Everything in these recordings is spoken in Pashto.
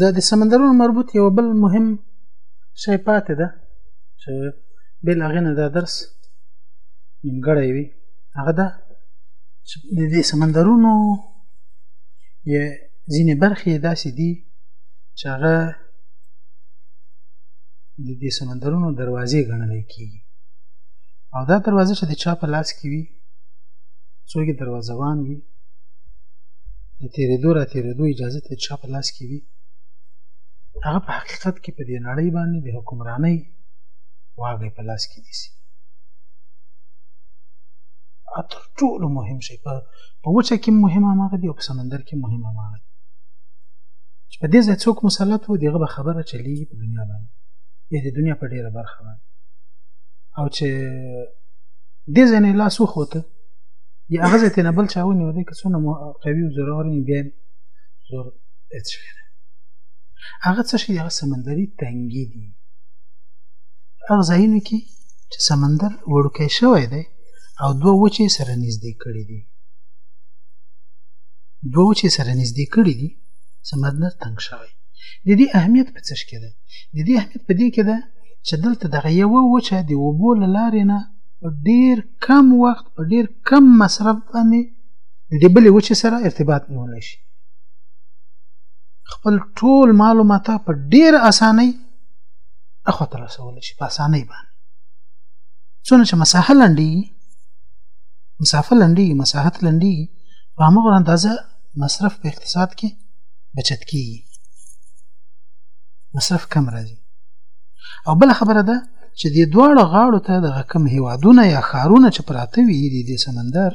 د د سمندرونو مربوط یو بل مهم شی پاتې ده چې بل هغه نه دا درس نیمګړی وي هغه دا چې د دې سمندرونو یې ځینې برخې داسې دي چې هغه د دې سمندرونو دروازې ګڼل کیږي او دا دروازه چې د چا په لاس کې وي څوک دروازه وان وي د تېرېدو را تېرېدو اجازه ته چا په لاس کې وي هغه په حقیقت کې په دې نړۍ باندې د حکمرانۍ واګې په لاس کې نیسي تر ټولو مهم شي په په وچه کې مهم هغه دی او په سمندر کې مهم هغه دی چې په دې ځای څوک مسلط وو دغه به خبره چلیږي په دنیا باندې یا د دنیا په ډیره برخه باندې او چې دې ځای نه لاس وخوته یا هغه ځای نه بل چا ونیو دی که څونه مو قوي او زورور یې بیا زور هېڅ شی نه هغه څه شي هغه سمندري تنګي دي هغه ځایونه کې چې سمندر وړوکی شوی دی او دوه وچې سره نږدې کړي دي دوه وچې سره نږدې کړي دي سمندر تنګ شوی د دې اهمیت په څه کې ده د دې اهمیت په دې کې ده چې دلته دغه یوه وچه د اوبو له لارې نه ډیر کم وخت په ډیر کم مصرف باندې د دې بلې وچې سره ارتباط نیولی شي خپل ټول معلومات په ډیر اسانۍ اخو تر رسول شي په اسانۍ باندې څونه چې مساحه لنډي مسافه لنډي مساحت لنډي په هغه اندازه مصرف په اقتصاد کې بچت کیږي مصرف کم راځي او بل خبره ده چې د دواړه غاړو ته دغه کم هیوادونه یا ښارونه چې پراته وي د دې سمندر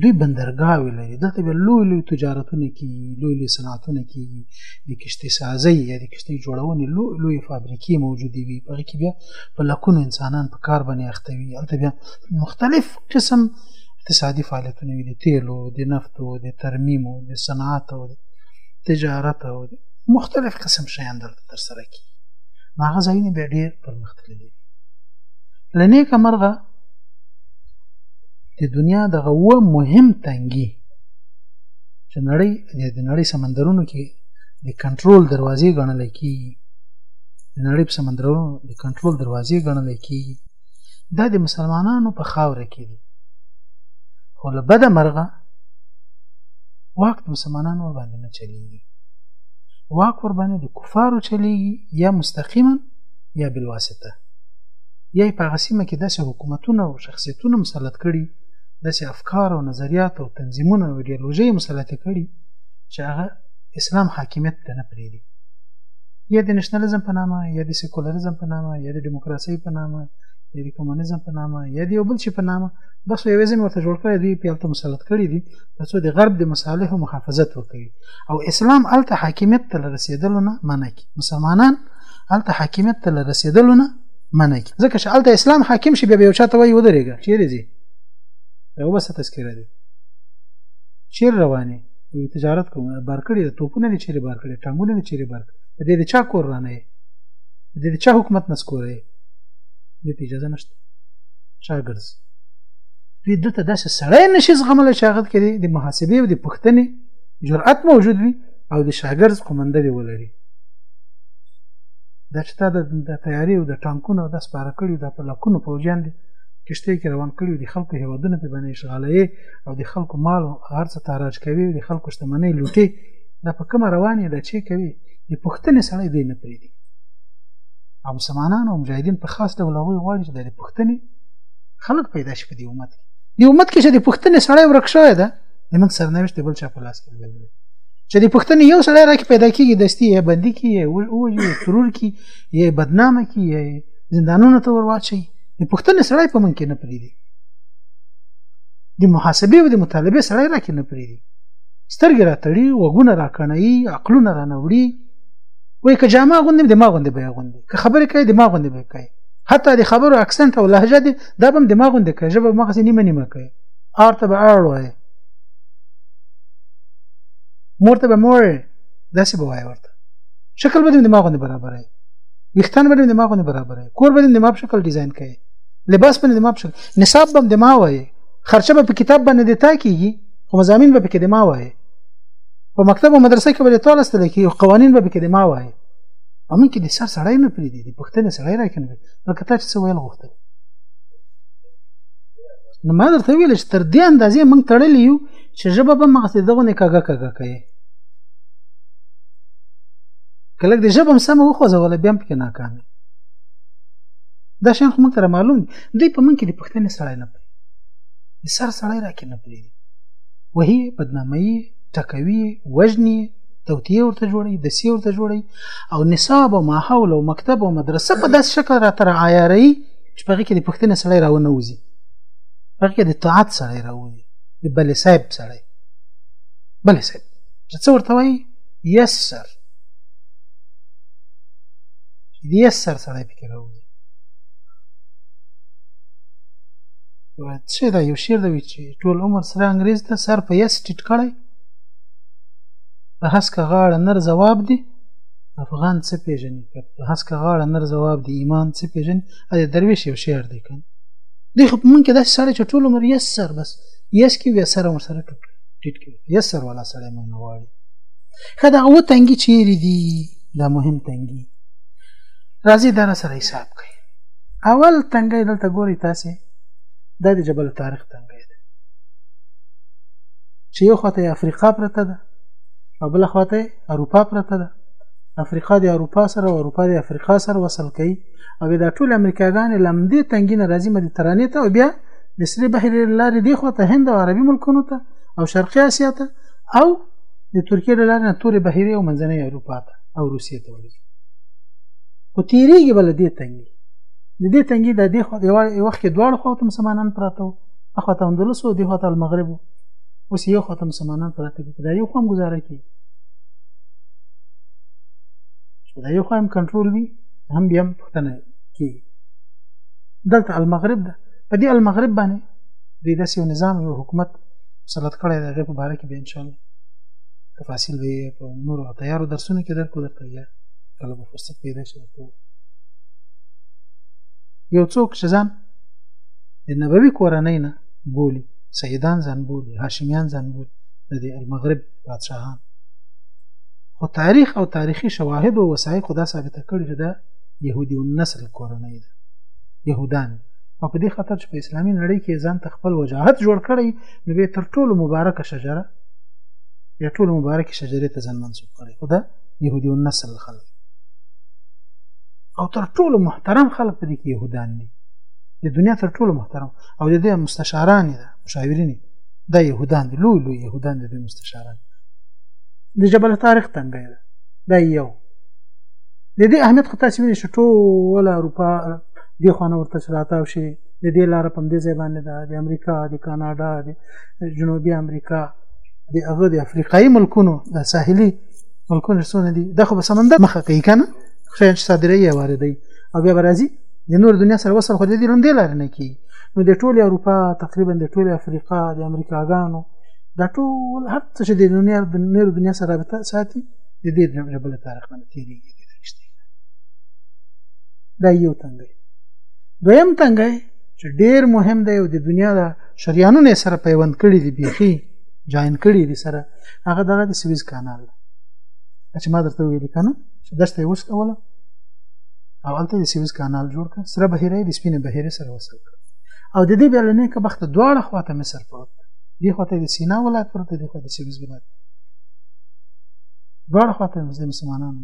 دوی بندرګاوې لري دلته به لوی لوی تجارتونه کېږي لوی لوی صنعتونه کېږي د کشتۍ سازۍ یا د کشتۍ جوړونې لوی لوی فابریکې موجودې وي په هغې کې بیا په لکونو انسانان په کار باندې اخته وي هلته بیا مختلف قسم اقتصادي فعالیتونه وي د تیلو د نفتو د ترمیمو د صنعت او د تجارت او د مختلف قسم شیان دلته ترسره کېږي نو هغه ځایونه به ډېر پرمختللي وي له نیکه مرغه د دنیا دغه اوه مهم تنګي چې نړۍ د نړۍ سمندرونو کې د کنټرول دروازې ګڼل کېږي د نړۍ په سمندرونو د کنټرول دروازې ګڼل کېږي دا د مسلمانانو په خاوره کې دي خو له بده مرغه واک د مسلمانانو ور باندې نه چلیږي واک ور باندې د کفارو چلیږي یا مستقیما یا بالواسطه یا په هغه سیمه کې داسې حکومتونه او شخصیتونه مسلط کړي داسې افکار او نظریات او تنظیمونه او ایډیالوژۍ مسلط کړي چې هغه اسلام حاکمیت ته نه پرېږدي یا د نشنلزم په نامه یا د سیکولریزم په نامه یا د دیموکراسۍ په نامه یا د کمونیزم په نامه یا د یو بل شي په نامه بس یو ځین ورته جوړ کړی دی پیالته مسلط کړی دی ترڅو د غرب د مصالحو محافظت وکړي او اسلام الته حاکمیت ته رسیدلو نه منع کی مسلمانان الته حاکمیت ته رسیدلو نه منع کی ځکه چې الته اسلام حاکم شي بیا یو چاته وایي ودرېږه چیرې ځي یو بس تذکره دی چیر روانه وي تجارت کوم بار کړی توپونه دي چیرې بار کړی ټانګونه دي چیرې بار کړی دې د چا کور رانه دې د چا حکومت نسکوره دې ته اجازه نشته چا ګرځ دې دته داسې سړی نشي زغمل چې هغه کې د محاسبې او د پښتنې جرأت موجود وي او د شاګرز قومنده دی ولري دا چې تا د تیاری او د ټانکونو د سپاره کړیو د په لکونو پوجان دي کشته کې روان کړیو د خلکو هیوادونو په باندې اشغالې او د خلکو مال او هر څه تاراج کوي او د خلکو شتمنۍ لوټي دا په کومه روانې ده چې کوي د پښتنې سړی دی نه پرېږدي او مسلمانان او مجاهدین په خاص ډول هغوی غواړي چې د پښتنې خلک پیدا شي په دې امت کې دې امت کې چې د پښتنې سړی ورک شوی ده د موږ سرنوشت د بل چا په لاس کې لوېدلی چې د پښتنې یو سړی را کې پیدا کېږي دستي یا بندي کړي یا ووژي ترور کړي یا بدنامه کړي یا زندانونو ته ور واچوي د پښتنې سړی په موږ کې نه پرېږدي د محاسبې او د مطالبې سړی راکې نه پرېږدي سترګې راتړي وګونه راکڼوي عقلونه رانوړي وایي که جامه اغوندې د ما غوندې به یې اغوندې که خبرې کوي د ما غوندې به یې کوي حتی د خبرو اکسنټ او لهجه دې دا به هم د ما غوندې کوي ژبه مغزې نیمه نیمه کوي آر ته به اړ وایي مور ته به مور داسې به وایي ورته شکل به دې د ما غوندې برابر وي ویښتان به دې د ما غوندې برابر وي کور به دې د ما په شکل ډیزاین کوي لباس باندې د ما په شکل نصاب به د ما وایي خرچه به په کتاب باندې د تا کېږي خو مضامین به پکې د ما وایي په مکتب او مدرسه کې به د تا لستل کېږي او قوانین به پکې د ما وایي په من کې د سر سړی نه پرېږدي د پوښتنې سړی را کنه لکه تا چې څه ویل غوښتل نو ما درته ویل چې تر دې اندازې موږ تړلي یو چې ژبه به مغسې دغه نه کاږه کاږه کوي کله د ژبه هم سمه وخوځوله بیا هم پکې ناکامې دا شان خو موږ سره معلوم دي دوی په موږ کې د پښتنې سړی نه پرې د سر سړی را کې نه پرې دي وهي بدنامي ټکوي وژني توتیه ورته جوړي د سی ورته جوړي او نصاب او ماحول او مکتب او مدرسه په داس شکل را تر عیاري چې په کې د پښتنې سړی راونه وځي په کې د طاعت سړی راوځي د بل صاحب سړی بل صاحب چې څو ورته وایي یسر چې دې سر سړی پکې راوځي څه دا یو شعر دی چې ټول عمر سره انګريز ته سر په یس ټیټ کړی په هسکه غاړه نر ځواب دی افغان څه پیژني په هسکه غاړه نر ځواب دی ایمان څه پیژني ا درویش یو شعر دی کنه دی خو مونږ دا سره چې ټول عمر یس سر بس یس کې وې سره ور سره ټوټ ټیټ کې یس سر ولا سره مونږ نه واړي خدا او تنګي چیرې دی دا مهم تنګي راځي دا سره حساب کوي اول تنګي دلته ګوري تاسو دا د جبل طارق تنګي ده چې یو خواته افریقا پرته ده او بل خواته اروپا پرته ده افریقا د اروپا سره او اروپا د افریقا سره وصل کوي او دا ټول امریکاګانې لمدې تنګي نه راځي مدیترانې ته او بیا د سری بحر لارې دی خواته هند او عربي ملکونو ته او شرقي اسیا ته او د ترکیې له لارې نه تورې بهیرې او منځنۍ اروپا ته او روسیې ته ورځي خو تیریږي بل دې تنګي د دې تنګي د دې خو یو وخت کې دواړو خو ته مسلمانان پراته وو اخو ته اندلس او دې خو ته المغرب اوس یو خو ته مسلمانان پراته دي دا یو کوم گزاره کوي دا یو خو هم کنټرول وي هم بیا پښتنه کی دلته المغرب ده په دې المغرب باندې د داسې نظام او حکومت صلات کړی د هغې په باره کې به انشاءالله تفاصیل به یې په نورو تیارو درسونو کې درکړو درته یا کله به فرصت پیدا شي درته یو څوک چې ځان د نبوي کورنۍ نه بولي سیدان ځان بولي هاشمیان ځان بولي د دې المغرب بادشاهان خو تاریخ او تاریخي شواهد او وسایق دا ثابته کړي چې دا يهودي النسل کورنۍ ده يهودان او په دې خاطر چې په اسلامي نړۍ کې ځان ته خپل وجاهت جوړ کړی نو به تر ټولو مبارکه شجره یا ټولو مبارکې شجرې ته ځان منسوب کړی خو دا یهودي النسل خلک او تر ټولو محترم خلک په دې کې يهودان دي د دنیا تر ټولو محترم او د دې مستشاران دي مشاورین دا يهودان دي لوی لوی يهودان دي مستشاران د جبل تاریخ تنګه ده دا یو د دې اهمیت خو تاسو وینئ چې ټول اروپا دی خوانه ورته راتاو شي د دې لار په دې ځای باندې ده د امریکا د کاناډا د جنوبي امریکا د هغه د افریقایي ملکونو د ساحلي ملکونه څونه دي دا خو به سمندر مخه کوي کنه خیر چې صادره یې واردوي او بیا به راځي د نور دنیا سره وصل خو د دې لومدې لارې نه کېږي نو د ټولې اروپا تقریبا د ټولې افریقا د امریکاګانو دا ټول هر څه چې د دنیا د نور دنیا سره رابطه ساتي د دې جبل طارق باندې تېرېږي دا یو تنګی دویم تنګی چې ډیر مهم دی او د دنیا د شریانونو سره پیوند کړي دي بیخي جاین کړي دي سره هغه دغه د سویز کانال چې ما درته ویل کنه چې دشته اوس کوله او هلته د سویز کانال جوړ کړ سره بهیره د سپینې بهیره سره وصل کړ او د دې بیا له نیکه بخته دواړه خواته مصر پروت دی خواته د سینا ولایت پروت دی خواته د سویز ولایت دواړه خواته د مسلمانانو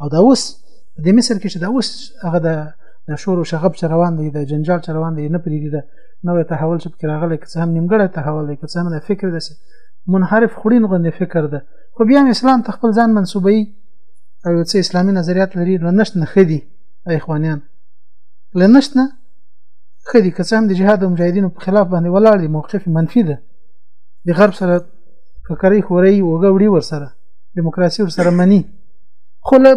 او دا اوس د مصر کې چې دا اوس هغه د د شور او شغب چې روان دی د جنجال چې روان دی نه پریږدي دا نوې تحول چې پکې راغلی که څه هم نیمګړی تحول دی که څه هم د فکر داسې منحرف خړین غوندې فکر ده خو بیا هم اسلام ته خپل ځان منسوبوي او یو څه اسلامي نظریات لري له نشت نه ښه دي اخوانیان له نشت نه ښه دي که څه هم د جهاد او مجاهدینو په خلاف باندې ولاړ دي موقف منفي ده د غرب سره ککرۍ خورۍ اوږه وړي ورسره دیموکراسي ورسره مني خو له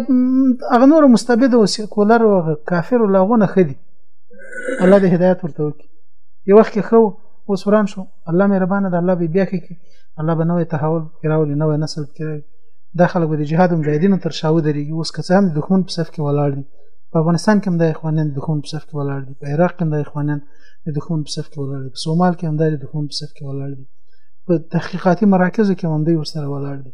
هغه نور مستبد او سیکولر او کافر لا غونه خدي الله دې هدایت ورته وکړي یو وخت کې خو اوس وران شو الله مهربان ده الله به بیا کې الله به نوې تحول کراولي نوې نسل کې دا خلک د جهاد مجاهدینو تر شاو دري اوس که څه هم دښمن په صف کې ولاړ دي په افغانستان کې هم د اخوانان دښمن په صف کې ولاړ دي په عراق کې هم د اخوانان د دښمن په صف کې ولاړ دي په سومال کې هم د دښمن په صف کې ولاړ دي په تحقیقاتي مراکزو کې هم دوی ورسره ولاړ دي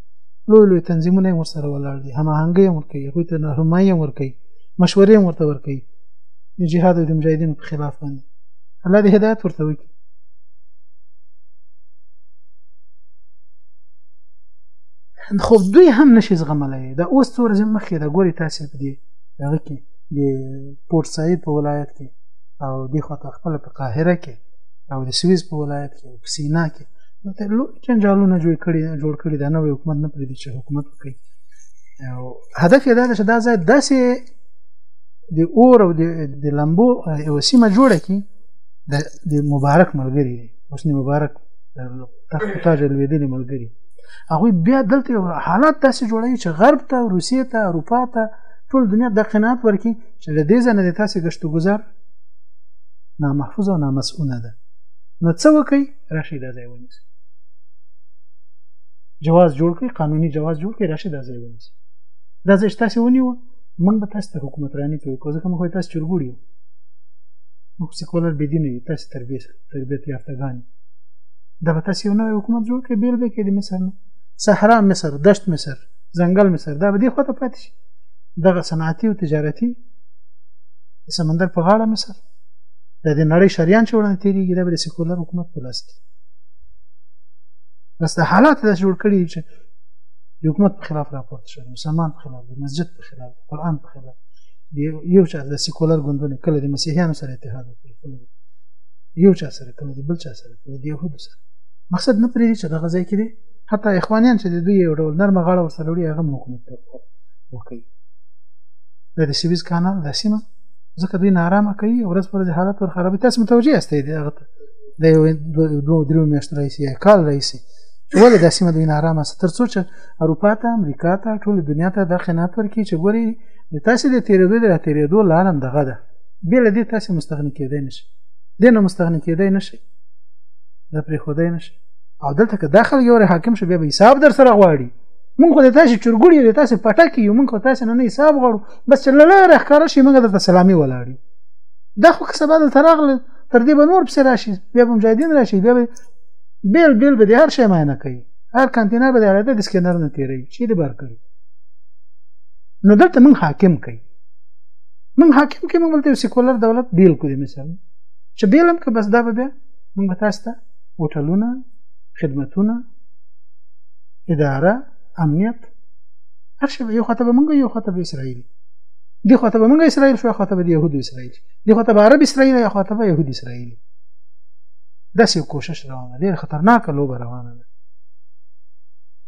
لوی لوی تنظیمونه هم ورسره ولاړ دي هماهنګۍ هم ورکوي هغوی ته رهنمایي هم ورکوي مشورې هم ورته ورکوي د جهاد او د مجاهدینو په خلاف باندې الله دې هدایت ورته وکړي خو دوی هم نشي زغملی دا اوس څو ورځې مخکې دا ګوري تاسې په دې هغه کې د پورت سعید په ولایت کې او دې خواته خپله په قاهره کې او د سویز په ولایت کې په سینا کې نو ته لوی جنجالونه جوړ کړي جوړ کړي دا نوې حکومت نه پرېږدي چې حکومت وکړي او هدف یې دا ده چې دا ځای داسې د اور او د لمبو یوه سیمه جوړه کړي د مبارک ملګري دی حسني مبارک تخت تاج لوېدلي ملګري هغوی بیا دلته یو حالات داسې جوړوي چې غرب ته روسیې ته اروپا ته ټول دنیا د قناعت ورکړي چې له دې ځای نه د تاسې ګشت و ګذار نامحفوظ او نامسؤونه ده نو څه وکړي راشي دا ځای ونیسي جواز جوړ کړي قانوني جواز جوړ کړي راشي دا ځای ونیسي دا ځای تاسو ونیو موږ به تاسو ته حکومترانی کې وکړو ځکه موږ تاسو چرګوړي یو موږ سیکولر بې دینه یو تاسو تربیت تربیت یافتګان دا به تاسو یو نوی حکومت جوړ کړي بیل به کې د مصر نه صحرا مصر دشت مصر ځنګل مصر دا به دې خو ته پاتې شي دغه صنعتي او تجارتي سمندر په غاړه مصر د دې نړۍ شریان چې وړاندې تیریږي دا به د سیکولر حکومت په لاس کې بس د حالات داسې جوړ کړي چې د حکومت په خلاف راپورته شوی مسلمان په خلاف د مسجد په خلاف د قرآن په خلاف د یو چا د سیکولر ګوندونه کله د مسیحیانو سره اتحاد وکړي کله یو چا سره کله د بل چا سره کله د یهودو سره مقصد نه پرې چې دغه ځای کې دی حتی اخوانیان چې د دوی یو ډول نرمه غاړه ورسره وړي هغه حکومت ته وکړي د سویز کانال د سیمه ځکه دوی نارامه کوي ورځ پر ورځ حالت ور خرابوي تاسو متوجه یاست دی هغه ته د یو دوه درو میاشتو راهیسې یا کال راهیسې چې ولې دا سیمه دوی نارامه سته تر څو چې اروپا ته امریکا ته ټولې دنیا ته دا قناعت ورکړي چې ګوري د تاسې د تېرېدو د راتېرېدو لار همدغه ده بې له دې تاسې مستغني کېدای نه شئ دې نه مستغني کېدای نه شئ دا پرېښودای نه شئ او دلته که دا خلک یو حاکم شو بیا به حساب در سره غواړي مونږ خو د تاسې چرګوړي د تاسې پټکي یو مونږ خو تاسې نه نه حساب غواړو بس چې لاله راخاره شي موږ د سلامي ولاړی دا خو کسبه د تراغله تر دې به نور پسې راشي بیا به مجاهدین راشي بیا به بیل بیل به هر شی معنی کوي هر کانتینر به راته د سکینر نه تیری شي د بار کوي نو دلته موږ حاکم کوي موږ حاکم کې موږ ته سیکولر دولت بیل کوي مثلا چې بیل هم که بس دا به بیا موږ تاسو ته هوټلونه خدمتونه اداره امنیت هر شي یو خاطر به مونږ یو خاطر به اسرائیل دی خاطر به مونږ اسرائیل شو خاطر به يهود اسرائیل دی خاطر به عرب اسرائیل یا خاطر به يهود اسرائیل داسې کوشش روانه ډیر خطرناک لوبه روانه ده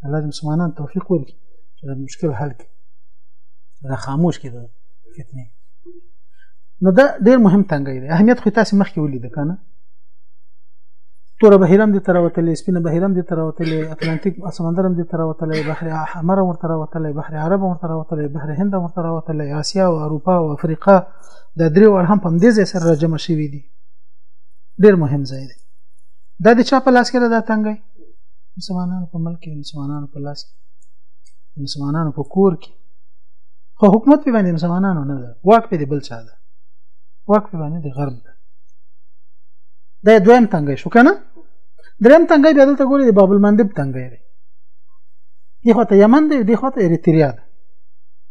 الله دې مسلمانان توفیق ورکړي چې دا مشکل حل کړي دا خاموش کړي دا فتنه نو دا ډیر مهم تنګي دی اهمیت خو تاسو مخکې ولید کنه توره بهیره هم دې ته راوتلې سپینه بهیره هم دې ته راوتلې اتلانتیک سمندر هم دې ته راوتلی بحر احمر هم ورته راوتلی بحر عرب هم ورته راوتلی بحر هند هم ورته راوتلی اسیا او اروپا او افریقا دا درې واړه هم په همدې ځای سره راجمع شوي دي ډېر مهم ځای دی دا د چا په لاس کې ده دا تنګی مسلمانانو په ملک کې مسلمانانو په لاس کې مسلمانانو په کور کې خو حکومت په باندې مسلمانانو نه ده واک په دې بل چا ده واک په باندې د غرب ده دا دویم تنګی شو کنه دریم تنګی بیا دلته ګوري د باب المندب تنګی دی دی خو ته یمن دی دی خو ته اریتریا ده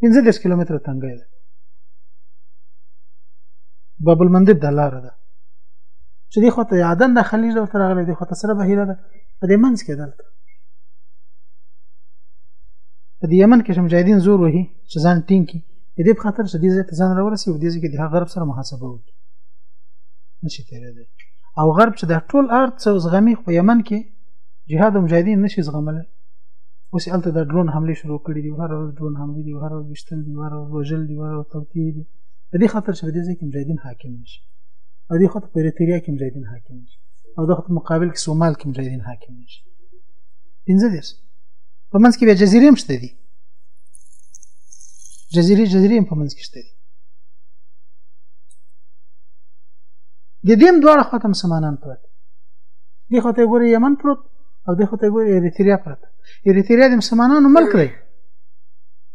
15 کیلومتر تنګی ده باب المندب د لار ده چې دی خو ته یادن د خلیج ورته راغلی دی خو ته سره بهیره ده په دې منځ کې دلته په دې یمن کې چې مجاهدین زور وهي چې ځان ټینګ کړي د دې په خاطر چې دې ځای ته ځان راورسي او دې ځای کې د غرب سره محاسبه وکړي نشي تیرېدای او غرب چې دا ټول ارت څو زغمی خو یمن کې جهاد مجاهدین نشي زغملای اوس هلته د ډرون حمله شروع کړې دي هر ورځ ډرون حمله دي هر ورځ وشتل دي هر ورځ وژل دي هر ورځ توتیه دي په دې خاطر چې په دې ځای کې مجاهدین حاکم نشي او دې خاطر په اریتریا کې مجاهدین حاکم نشي او دغه مقابل کې سومال کې مجاهدین حاکم نشي پنځه دېرش په منځ کې بیا جزیرې هم شته دي جزیرې جزیرې هم په منځ کې شته دي د دې دواړه خواته مسلمانان پراته دي خو ته ګوري یمن پروت او د خو ته ګوري اریتریا پراته اریتریا د مسلمانانو ملک دی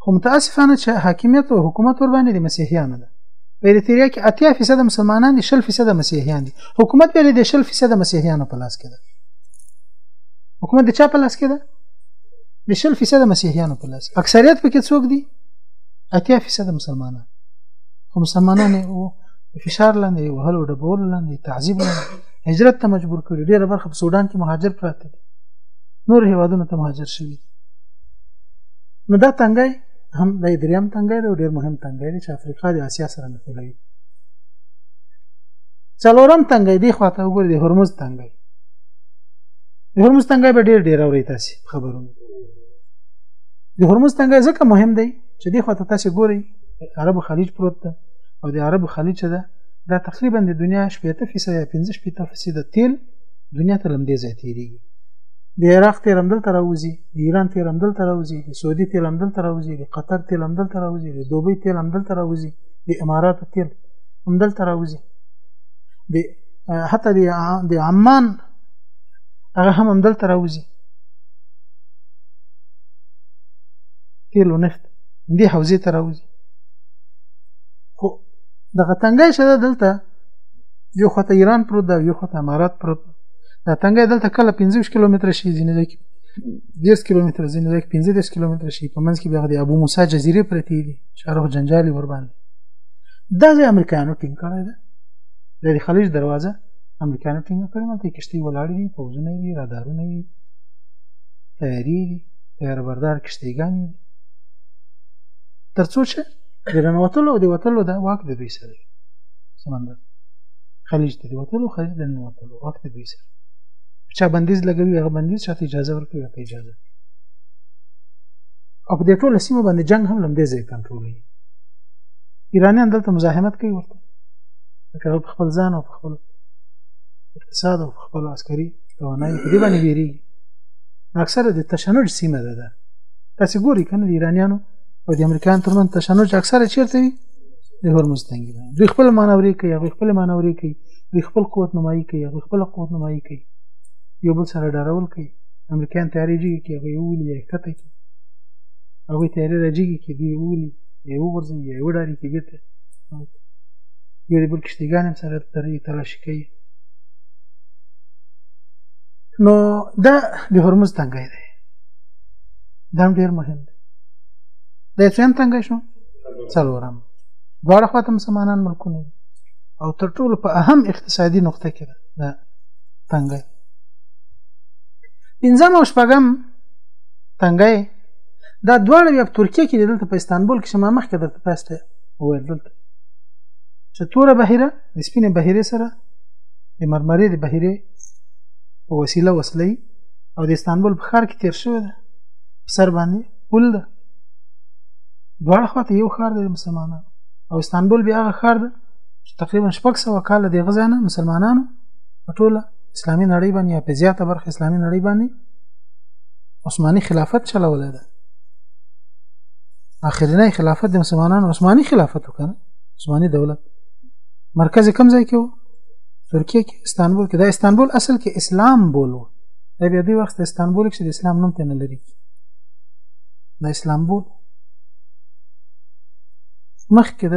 خو متاسفانه چې حاکمیت او حکومت ور باندې د مسیحیانو ده په اریتریا کې اتیا فیصد مسلمانان دي شل فیصد مسیحیان دي حکومت به د شل فیصد مسیحیانو په لاس کې ده حکومت د چا په لاس کې ده د شل فیصد مسیحیانو په لاس اکثریت پکې څوک دي اتیا فیصد مسلمانان خو مسلمانان د فشار لاندې دی وهلو ډبولو لاندې تعذیب لاندې هجرت ته مجبور کړي ډېره برخه په سودان کې مهاجر پراته دي نور هیوادونو ته مهاجر شوي دي نو دا تنګی هم د دریم تنګی دی او ډېر مهم تنګی دی چې افریقا د اسیا سره نښلوي څلورم تنګی دی خواته وګورئ د هرمز تنګی د هرمز تنګی به ډېر ډېر اورئ تاسې خبرونه د هرمز تنګی ځکه مهم دی چې دی خواته تاسې ګورئ عرب خلیج پروت ده او د عربو خلیج ده دا تقریبا د دنیا شپېته فیصد یا پنځه شپېته فیصد تیل دنیا ته لمدې ځای تیریږي د عراق تیل هم دلته راوځي د ایران تیل هم دلته راوځي د سعودي تیل هم دلته راوځي د قطر تیل هم دلته راوځي د دوبۍ تیل هم دلته راوځي د اماراتو تیل هم دلته راوځي د حتی د عمان هغه هم هم دلته راوځي تیل او نفت دې حوزې ته راوځي خو دغه تنګی چې ده دلته یو خواته ایران پروت ده یو خواته امارات پروت ده دا تنګی دلته کله 15 کیلومتره شي ځینې ځای کې 10 کیلومتره ځینې ځای کې 15 کیلومتره شي په منځ کې بیا د ابو موسی جزیره پرتې دي شارخ جنجالي ور باندې دا ځای امریکایانو ټینګ کړی ده د خلیج دروازه امریکایانو ټینګ کړی ماته کشتۍ ولاړې دي پوځونه دي رادارونه دي تیاری دي تیار بردار کشتیګانې دي ترڅو چې د ننوتلو او د وتلو دا واک د دوی سره سمندر خلیج ته د وتلو خلیج د ننوتلو واک د دوی سره چا بندیز لګوي هغه بندیز چاته اجازه ورکوي هغه اجازه او په دې ټوله سیمه باندې جنگ هم لمدې ځای کنټرولوي ایرانیان دلته مزاحمت کوي ورته لکه په خپل ځان او په خپل اقتصاد او په خپل عسکري توانایي په دې باندې ویریږي اکثره د تشنج سیمه ده ده تاسو ګوري کنه د ایرانیانو او د امریکایانو ترمنځ تشنج اکثره چیرته وي د هرمز تنګي باندې دوی خپل مانوري کوي هغه خپل مانوري کوي دوی خپل قوت نمایي کوي هغه خپل قوت نمایي کوي یو بل سره ډارول کوي امریکایان تیارې جګې کوي هغه یې وولي یا یې ښکته کوي هغوی تیارې را جګې کوي دوی یې وولي یا یې وغورځوي یا یې وډاري کوي بېرته یو د بل کښتیګان هم سره ترې تلاشي کوي نو دا د هرمز تنګی دی دا هم ډېر مهم دی د اسلام څنګه شو څلورم دواړه خواته مسلمانان ملکونه او تر ټولو په اهم اقتصادي نقطه کې ده د تنګي پنځم او شپږم تنګي دا دواړه یو ترکیه کې دلته په استانبول کې شمه مخکې دلته تاسو ته وویل دلته چې توره بهیره د سپینې بهیرې سره د مرمرې د بهیرې په وسیله وسلې او د استانبول په ښار کې تیر شوی ده په سر باندې پل ده دواړه خواته یو ښار دی د مسلمانانو او استانبول بیا هغه ښار ده چې تقریبا شپږ سوه کاله د غزا نه مسلمانانو په ټوله اسلامي نړۍ باندې یا په زیاته برخه اسلامي نړۍ باندې عثماني خلافت چلولی ده آخرنی خلافت د مسلمانانو عثماني خلافت وکړه عثماني دولت مرکز کم ځای کې و ترکیه کې استانبول کې دا استانبول اصل کې اسلام بولو دا بیا دی وخت استانبول کې د اسلام نوم ته نه لري د اسلامبول مخکې د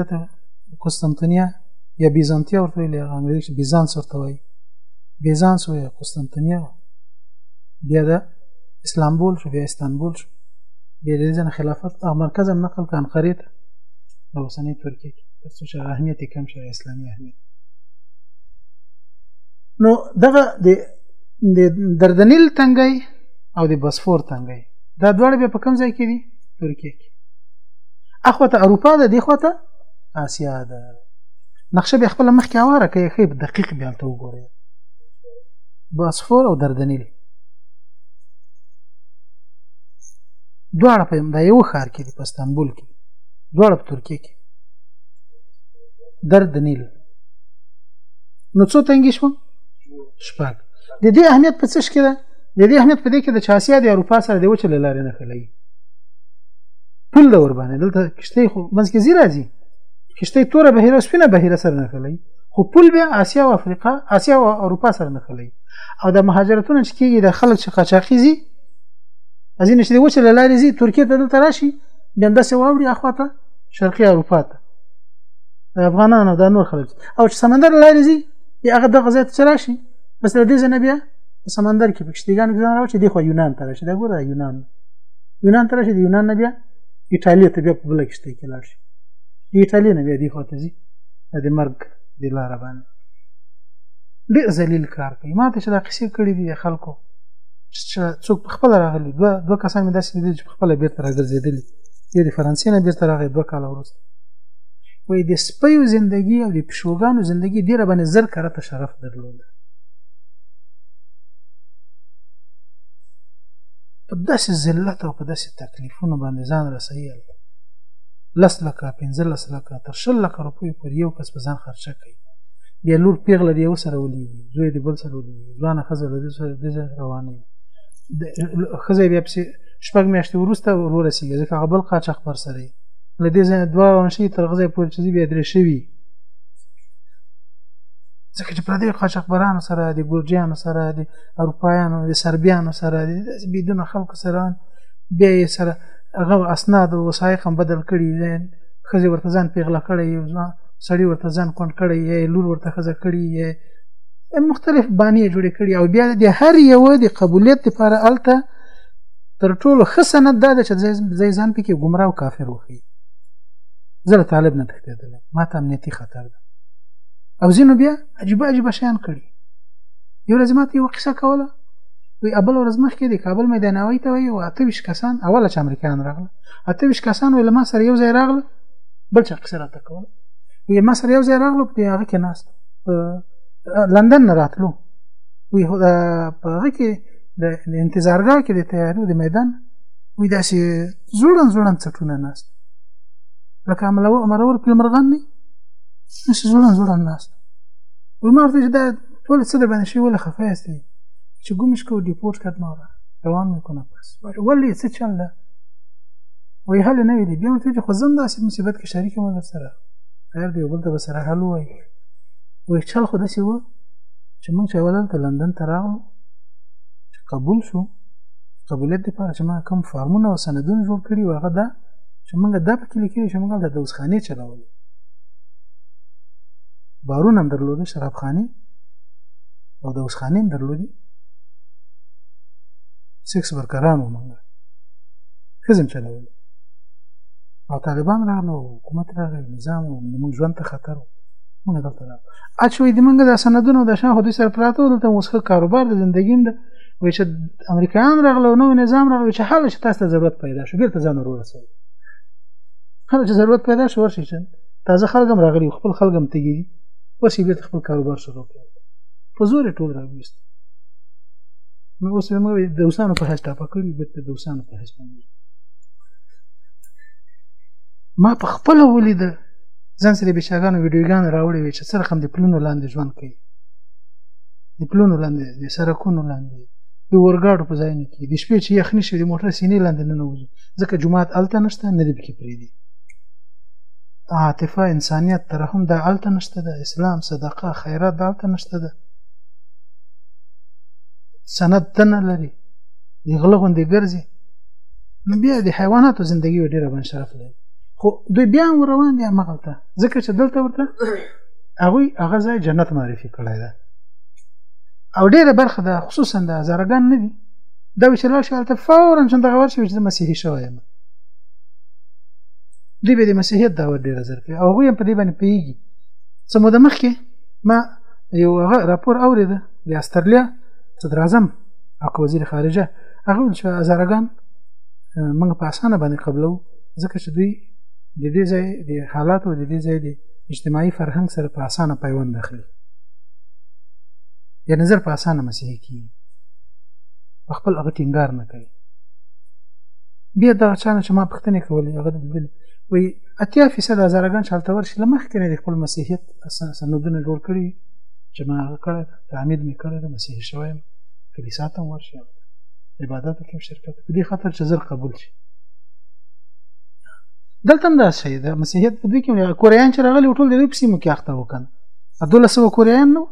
قسطنطنیه یا بیزانتیا ورته ویل هغه انګریزي کې بیزانس ورته وایي بیزانس وایي قسطنطنیه بیا د اسلامبول شو بیا استانبول شو بیا د ځن خلافت او مرکز هم نقل کان قریت د اوسنۍ ترکیه کې تر څو چې اهمیت کم شي اسلامي اهمیت نو دغه د د دردنیل تنګي او د بسفور تنګي دا دواړه به په کوم ځای کې دي ترکیه کې اخوته اروپا ده دی خوته آسیا ده نقشه به خپل مخ کې اواره کوي خې دقیق به ته وګورئ باسفور او دردنیل دواړه په دا یو ښار کې دي په استانبول کې دواړه په ترکیه کې دردنیل نو څو تنګي شوم شپږ د دې اهمیت په څه کې ده د دې اهمیت په دې کې د چاسیا د اروپا سره د وچه لارې نه خلای پل د ور باندې دلته کشته خو منځ کې زیرا دي کشته توره بهیره سپینه بهیره سره نه خلای خو پل بیا آسیا او افریقا آسیا او اروپا سره نه خلای او د مهاجرتونو چې کېږي د خلک چې قاچاقي زی ازین چې د وچه لارې زی ترکیه ته دلته راشي بیا داسې واوري اخواته شرقي اروپا ته افغانانو دا نور خلک او چې سمندر لارې زی یا هغه دغه ځای ته راشي بس له دې ځنه بیا په سمندر کې پکشتیګان کې ځان راوچې دی خو یونان ته راشي دا ګوره یونان یونان ته راشي د یونان نه بیا ایټالیا ته بیا په بل کشته کې لاړ شي د ایټالیا نه بیا دی خو ته ځي د مرګ د لار باندې ډېر ذلیل کار کوي ما ته چې دا قصې کړې دي خلکو چې څوک په خپل راغلي دوه دوه کسان مې داسې لیدل چې په خپل بیرته راګرځېدلي یو د فرانسې نه بیرته راغی دوه کاله وروسته وای د سپیو زندگی او د پښوګانو زندگی ډیره باندې زر کړه ته شرف درلود په داسې ذلت او په داسې تکلیفونو باندې ځان رسوي لس لکه پنځلس لکه تر شل لکه روپۍ پر یو کس په ځان خرچه کوي بیا لور پیغله د یو سره ولېږي زوی د بل سره ولېږي ځوانه ښځه له دې سره د ځای روانوي ښځه بیا پسې شپږ میاشتې وروسته ورورسېږي ځکه هغه بل قاچاق پر سره له دې ځای دوه روان شي تر هغه ځای پورې چې بیا درې شوي ځکه چې پردیو قاچاقبرانو سره د ګورجیانو سره د اروپایانو د سربیانو سره د بيدونو خلکو سره بیا یې سره هغه اسناد او وثایق هم بدل کړي ښځې ورته ځان پیغله کړی یو ځوان سړی ورته ځان کونډ کړی یا لور ورته ښځه کړي یا مختلف بانې جوړې کړي او بیا د هر یو د قبولیت لپاره الته تر ټولو ښه سند دا دی چې ځای ځان پکې ګمراه او کافر وښي زه له طالب نه تښتېدلی ما ته امنیتي خطر ده او ځینو بیا عجیبه عجیبه شیان کړي یو ورځ ما ته یوه قصه کوله وی ابل ورځ مخکې د کابل میدانوي ته وایي اته ویشت کسان اوله چې امریکایان راغله اته ویشت کسان وی له ما سره یو ځای راغله بل چا قصه راته کوله وی ما سره یو ځای راغلو په هغه کې ناست لندن نه راتلو وی په هغه کې د انتظارګاه کې د تیارو د میدان وي داسې زوړن زوړن څټونه ناست لکه عملوه مرور کې مرغان دي داسې زوړن زوړن ناست وي ما ورته چې دا ټول څه د باندې شي ولې خفه یاست چې ګمش کو ډیپورټ کړ ما روان مې کنه پس ولې څه چل ده وایي هله نه وي دي بیا ورته چې خو زم داسې مصیبت کې شریک یم در سره خیر دی بل ته به سره حل وایي وایي چل خو داسې و چې موږ چې اول دلته لندن ته راغلو چې قبول شو قبولیت لپاره چې ما کوم فارمونه او سندونه جوړ کړي و هغه دا چې موږ دا پکې لیکلي چې موږ د دوزخانې چلولې بارونه هم درلوده شرابخانې او دوزخانې هم درلودې سکس ورکران وو موږ ښځې هم چلولې او طالبان راغلو حکومت راغی نظام و موږ ژوند ته خطر و موږ دلته راغلو اچوي د منګه د سندونو د شان خودي سر پراته دلته اوس ښه کاروبار د زندګیم ده وای چې امریکایان راغله نو نظام راغله چې حاله چې تاسو ته ضرورت پیدا شو بیرته ځان ورور سره هر چې ضرورت پیدا شو ورشي چې تازه خلک هم راغلي خپل خلک هم تګي اوس یې بیرته خپل کاروبار شروع کړ په زور ټول راويست نو اوس موږ د اوسانو په حساب ټاپه کړی بیرته د اوسانو په حساب ما په خپل ولیده ځان سره به شاګانو ویډیوګان راوړې وي چې سره خم د پلونو لاندې ژوند کوي د پلونو لاندې د سرکونو لاندې د ورګاډو په ځای نه کې د شپې چې یخني شي د موټر سینې لاندې نه نوځي ځکه جماعت الته نشته نه دی پکې پریدي عاطفه انسانیت ترحم دا الته نشته ده اسلام صدقه خیرات دا الته نشته ده سند تنه لري د غلغون دی ګرځي نو بیا د حیواناتو زندگی ډیره بن شرف لري خو دوی بیا هم روان دي همغلته ځکه چې دلته ورته هغوی هغه ځای جنت معرفي کړی ده او ډیره برخه ده خصوصا د زرګان نه دي دا چې لاړ شي هلته فورا چې دغه ورشي چې مسیحي شوی یم دوی به د مسیحیت دعوت ډېره زر کوي او هغوی هم په دې باندې پوهېږي څه موده مخکې ما یو هغه راپور اورېده د استرلیا صدراعظم او که وزیر خارجه هغه ویل چې هزارګان موږ په اسانه باندې قبلو ځکه چې دوی د دې ځای د حالاتو د دې ځای د اجتماعي فرهنګ سره په اسانه پیوند اخلي یعنې زر په اسانه مسیحي کیږي په خپل هغه ټینګار نه کوي بیا دغه چا نه چې ما پوښتنې کولې هغه دل وایي اتیا فیصد هزارګان چې هلته ورشي له مخکې نه د خپل مسیحیت سندونه جوړ کړي چې ما هغه کړی تعمید مې کړی د مسیحي شوی یم کلیسا ته هم ورشي عبادتو کې شرکت په دې خاطر چې زر قبول شي دلته هم دا شی ده مسیحیت په دې کې کوریان چې راغلي ټول د دوی په سیمو کې اخته وکړ دولس سوه کوریان نو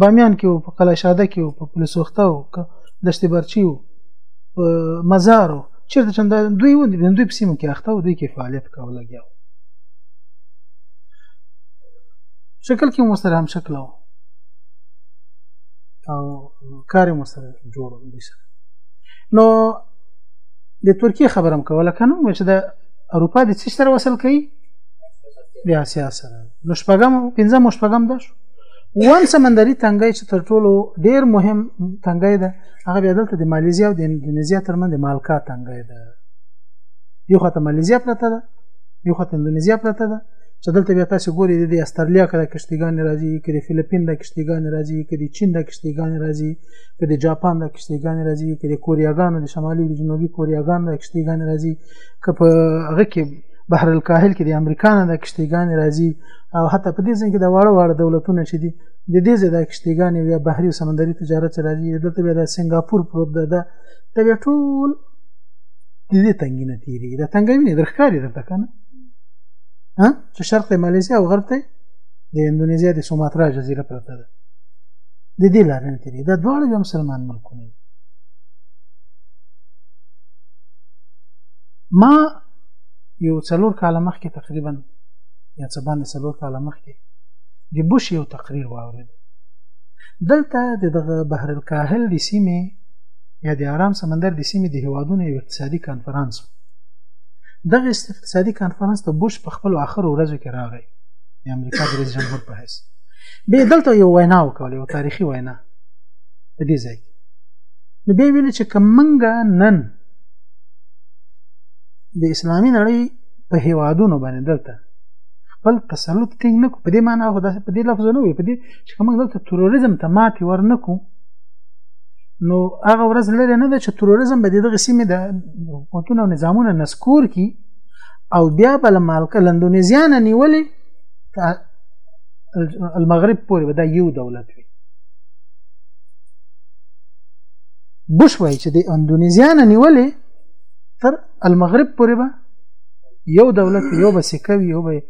بامیان کې وو په قلعه شاده کې وو په پلسوخته وو دشتې برچي وو په مزار وو چېرته چې دوی و دوی په سیمو کې اخته وو دوی کې فعالیت کاوه لګیا وو شکل کې هم سره هم شکل وو او کار مو سره جوړ دي سره نو د ترکیه خبرم کوله کنه چې د اروپا د څه سره وصل کړي د اسیا سره نو شپږم پنځم شپږم ده شو وان سمندري تنګي چې تر ټولو ډیر مهم تنګي ده هغه بیا دلته د مالیزیا او د انډونیزیا ترمنځ د مالکا تنګي ده یو خاطر مالیزیا پرته ده یو خاطر انډونیزیا پرته ده چې دلته بیا تاسو ګوري د استرالیا کړه کشتیګان راځي کړي فلیپین د کشتیګانې راځي که د چین دا کشتیګانې راځي که د جاپان دا کشتیګانې راځي که د کوریاګانو د شمالي او د جنوبي کوریاګانو دا کشتیګانې راځي که په هغه کې بحر الکاهل کې د امریکا نه دا کشتیګانې راځي او حتی په دې ځین کې د واړه واړه دولتونه چې دي د دې ځای دا کشتیګانې یا بحري او سمندري تجارت چې راځي دلته بیا د سنګاپور پروت ده دا ته بیا ټول د دې تنګي نه تیریږي دا تنګوي نه درښکاري درته که نه چې شرق ته مالیزیا او غرب ته د اندونیزیا د سوماترا جزیره پرته ده د دې لارې نه تېرېږي دا دواړه یو مسلمان ملکونه دي ما یو څلور کاله مخکې تقریبا یا څه باندې څلور کاله مخکې د بوش یو تقریر واورېد دلته د دغه بحر الکاهل د سیمې یا د آرام سمندر د سیمې د هیوادونو یو اقتصادي کانفرنس دغه اقتصادي کانفرنس ته بوش په خپل آخر ورځو کې راغی د امریکا د رئیس جمهور په حیث به دلته یو وینا وکړه یو تاریخي وینا په دې ځای نو به ویل چې کمنګا نن د اسلامي نړۍ په هیوادونو باندې دلته خپل تسلط ټینګ نه کو په دې معنی هغه داسې په دې لفظ نه وي په دې چې کوم دلته تروریزم ته ماتې ورنکو نو هغه ورځ لري نه ده چې تروریزم به دغه سیمه د حکومتونو نظامونه نسکور کی او بیا بل مالکه لندونیزیا نه نیولې المغرب پورې به دا یو دولت وي بوش وایي چې د اندونیزیا نه نیولې تر المغرب پورې به یو دولت یو به سکه وي یو به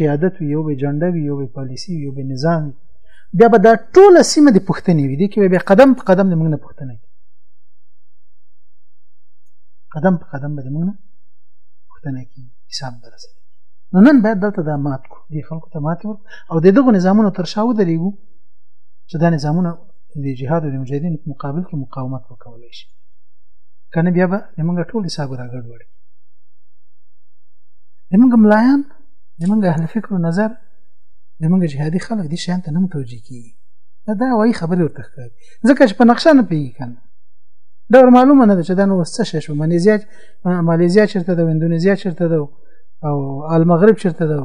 قیادت وي یو به جنډه وي یو به پالیسی وي یو به نظام وي بیا به دا ټوله سیمه د پښتنې وي دي کې به قدم په قدم د موږ نه پښتنه قدم په قدم به د موږ نه پوښتنه کیږي حساب در سره نو نن باید دلته دا مات کو دې خلکو ته مات ورکړو او د دغه نظامونو تر شا ودرېږو چې دا نظامونه د جهاد او د مجاهدینو په مقابل کې مقاومت وکولای شي کنه بیا به موږ ټول حساب راګړ وړ موږ ملایان موږ اهل فکر او نظر موږ جهادي خلک دي شان ته نه متوجي کیږي دا دا وایي خبرې ورته ښکاري ځکه چې په نقشه نه پیږي کنه دا معلومه نه ده چې دا نو څه شې شو منې زیات مالیزیا چیرته ده اندونیزیا چیرته ده او المغرب چیرته ده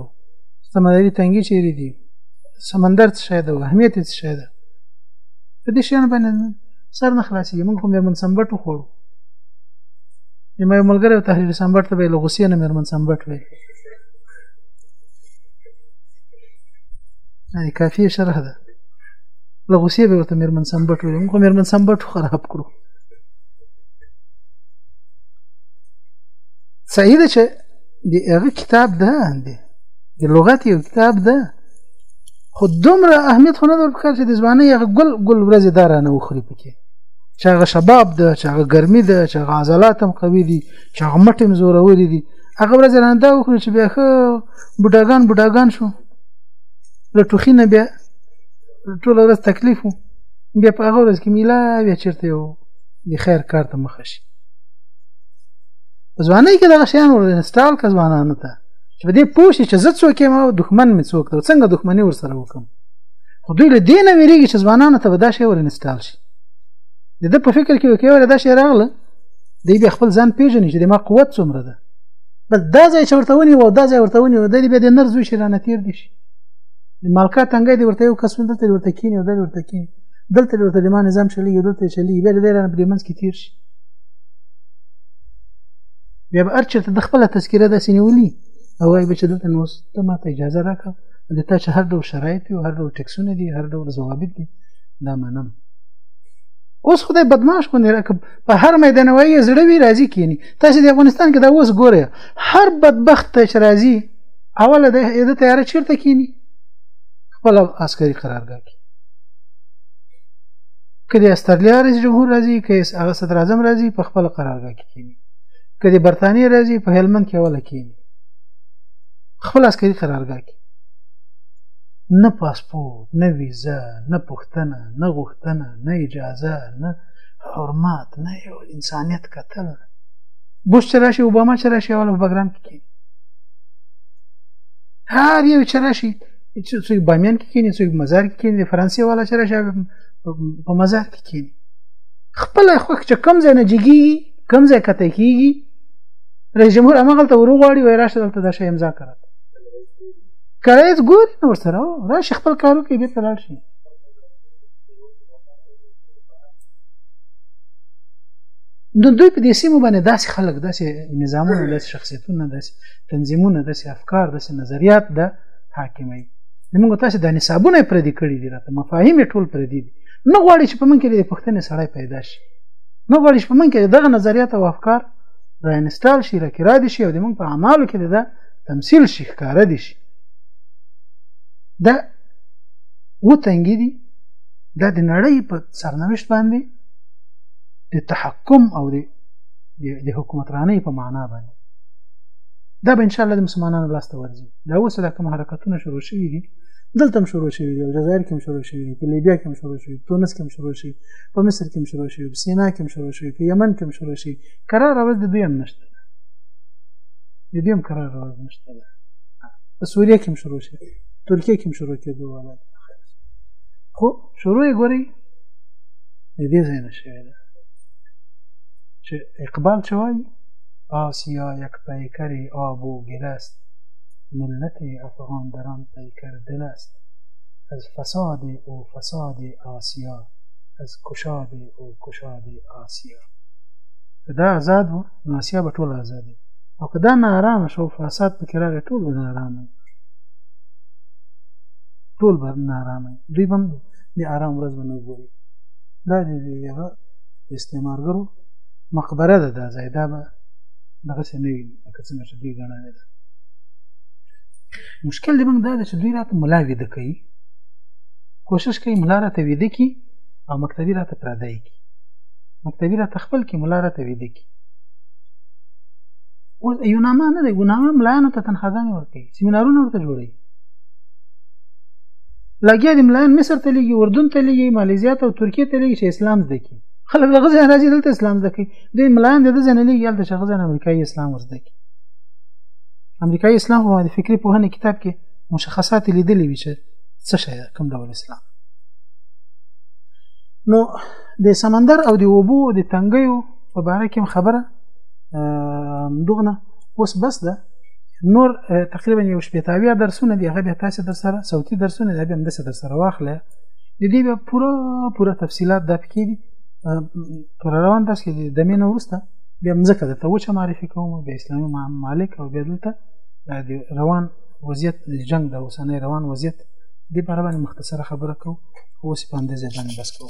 سمندري تنګي چیرې دي سمندر څه شی ده اهمیت څه شی ده په دې شان باندې سر نه خلاصي موږ هم یمن سمبټ خوړو یمه ملګری تحریر سمبټ ته به لغوسیه نه مرمن سمبټ وي نه کافي شرح ده له غوسې به ورته مېرمن سمبټ ویل موږ مېرمن سمبټ خراب کړو صحیح ده چې د هغه کتاب ده دی د لغت یو کتاب ده خو دومره اهمیت خو نه در پکار چې د ځوانۍ هغه ګل ګل ورځې دا رانه وخوري پکې چې هغه شباب ده چې هغه ګرمي ده چې هغه عضلات هم قوي دي چې هغه مټ هم زوروري دي هغه ورځې رانه دا وخوري چې بیا ښه بوډاګان بوډاګان شو له ټوخي نه بیا ټوله ورځ تکلیف و بیا په هغه ورځ کې میلا بیا چېرته یو د خیر کار ته مخه شي ځواني کې دغه شیان ور انسټال کړه ځوانانو ته چې په دې پوه شي چې زه څوک یم او دښمن مې څوک دی څنګه دښمني ورسره وکړم خو دوی له دې نه ویرېږي چې ځوانانو ته به دا شی ور انسټال شي د ده په فکر کې وکړي دا شی راغله دی بیا خپل ځان پیژني چې د ما قوت څومره ده بس دا ځای چې ورته ونیو او دا ځای ورته ونیو د دې بیا د نر زوی شي رانه تېر دي شي د مالکا تنګی دی ورته یو کس ولته ورته کینی او دا ورته کینی دلته ورته د ما نظام چلیږي دلته چلیږي بیا د دې رانه په دې منځ کې تیر شي بیا به هر چېرته د خپله تذکره داسې نیولي او وایي به چې دلته نو اوس ته ما ته اجازه راکړه د تا چې هر ډول شرایط دي هر ډول ټکسونه دي هر ډول ضوابط دي دا منم اوس خدای بدمعاش باندې راکب په هر میدان وایي زړه وی راضي کینی تاسو د افغانستان کې دا اوس ګوره هر بدبخت ته چې راضي اوله د تیار چیرته کینی خپل عسکري قرارګاه کې که د استرالیا رئیس جمهور راځي که هغه صدر اعظم راځي په خپل قرارګاه کې کینی که د برتانیې راځي په هلمند کې اوله کینی خپل عسکري قرارګاه کې نه پاسپورت نه ویزه نه پښتنه نه غوښتنه نه اجازه نه حرمات نه یو انسانیت کتل بوش چې راشي اوباما چې راشي اوله په بګرام کې کینی هر یو چې راشي چې څوک بامیان کې کینی څوک مزار کې کینی د فرانسې والا چې راشه په مزار کې کینی خپل خو چې کم ځای نه جګي کم ځای کته کیږي رئیس جمهور امغل ته وروغواړي وای راشه دلته د شی امضا کړه کړایز ګور نو سره راشه خپل کارو کې به تلل شي نو دوی په دې سیمه باندې داسې خلک داسې نظامونه داسې شخصیتونه داسې تنظیمونه داسې افکار داسې نظریات ده دا حاکمي نو موږ تاسو د نصابونه پر دې کړی دي راته مفاهیم ټول پر دې دي نه غواړي چې په من کې د پښتنې سړی پیدا شي نه غواړي چې په من کې دغه نظریات او افکار را انسټال شي را کې را دي شي او د موږ په اعمالو کې د تمثيل شي ښکاره دي شي دا و تنګي دي دا د نړۍ په سرنوشت باندې د تحکم او د د حکومترانۍ په معنا باندې دا به ان شاء الله د مسلمانانو لاس ته ورځي دا اوس دا کوم حرکتونه شروع شوي دي دلته هم شروع شوي دي الجزایر کې هم شروع شوي دي په لیبیا کې هم شروع شوي په تونس کې هم شروع شوي په مصر کې هم شروع شوي په سینا کې هم شروع شوي په یمن کې هم شروع شوي قرار اول د دوی هم نشته د دوی هم قرار اول نشته ده په سوریه کې هم شروع شوي ترکیه کې هم شروع کېدو والا خو شروع یې ګورئ د دې ځای نه شوې ده چې اقبال چې وایي آسیا یک پیکر آب و گل است ملت افغان در آن پیکر دل است از فساد او فساد آسیا از کشاد او کشاد آسیا که دا آزاد و نو آسیا به ټول آزاد وي او که دا ناارامه شو فساد پکې راغی ټول به ناارامه ټول به ناارامه دوی به د آرام ورځ به نه ګوري دا د استعمارګرو مقبره ده دا ځای دا به دغسې نه وي لکه څنګه چې دوی ګڼلې ده مشکل زمونږ دا ده چې دوی راته ملا ویده کوي کوشش کوي ملا راته ویده کړي او مکتبي راته پردی کړي مکتبي راته خپل کړي ملا راته ویده کړي اوس یوناما نه دی ګناما ملایانو ته تنخواګانې ورکوي سیمینارونه ورته جوړوي لګیا دي ملایان مصر ته لیږي اردن ته لیږي مالیزیا ته او ترکیې ته لیږي چې اسلام زده کړي خلک له غزې راځي دلته اسلام زده کوي دوی ملایان د ځنه لګي هلته شغه ځنه امریکایي اسلام ورزده کی امریکایي اسلام هو د فکری په هنه کتاب کې مشخصات لیدلې وی چې څه شی کوم ډول اسلام نو د سمندر او د وبو د تنګیو په باره کې خبره دغنه اوس بس ده نور تقریبا یو شپېتاویا درسونه دی هغه به تاسو در سره صوتي درسونه دی به هم د سره واخله د دې به پوره پوره تفصيلات د پکې دي تر روان درس کې د دمې نه وروسته بیا مځکه درته وچه معرفي کوم بیا اسلامي مالک او بیا دلته د روان وضعیت د جنګ د اوسنۍ روان وضعیت دې باره باندې مختصره خبره کوو اوس په اندازه باندې بس کوو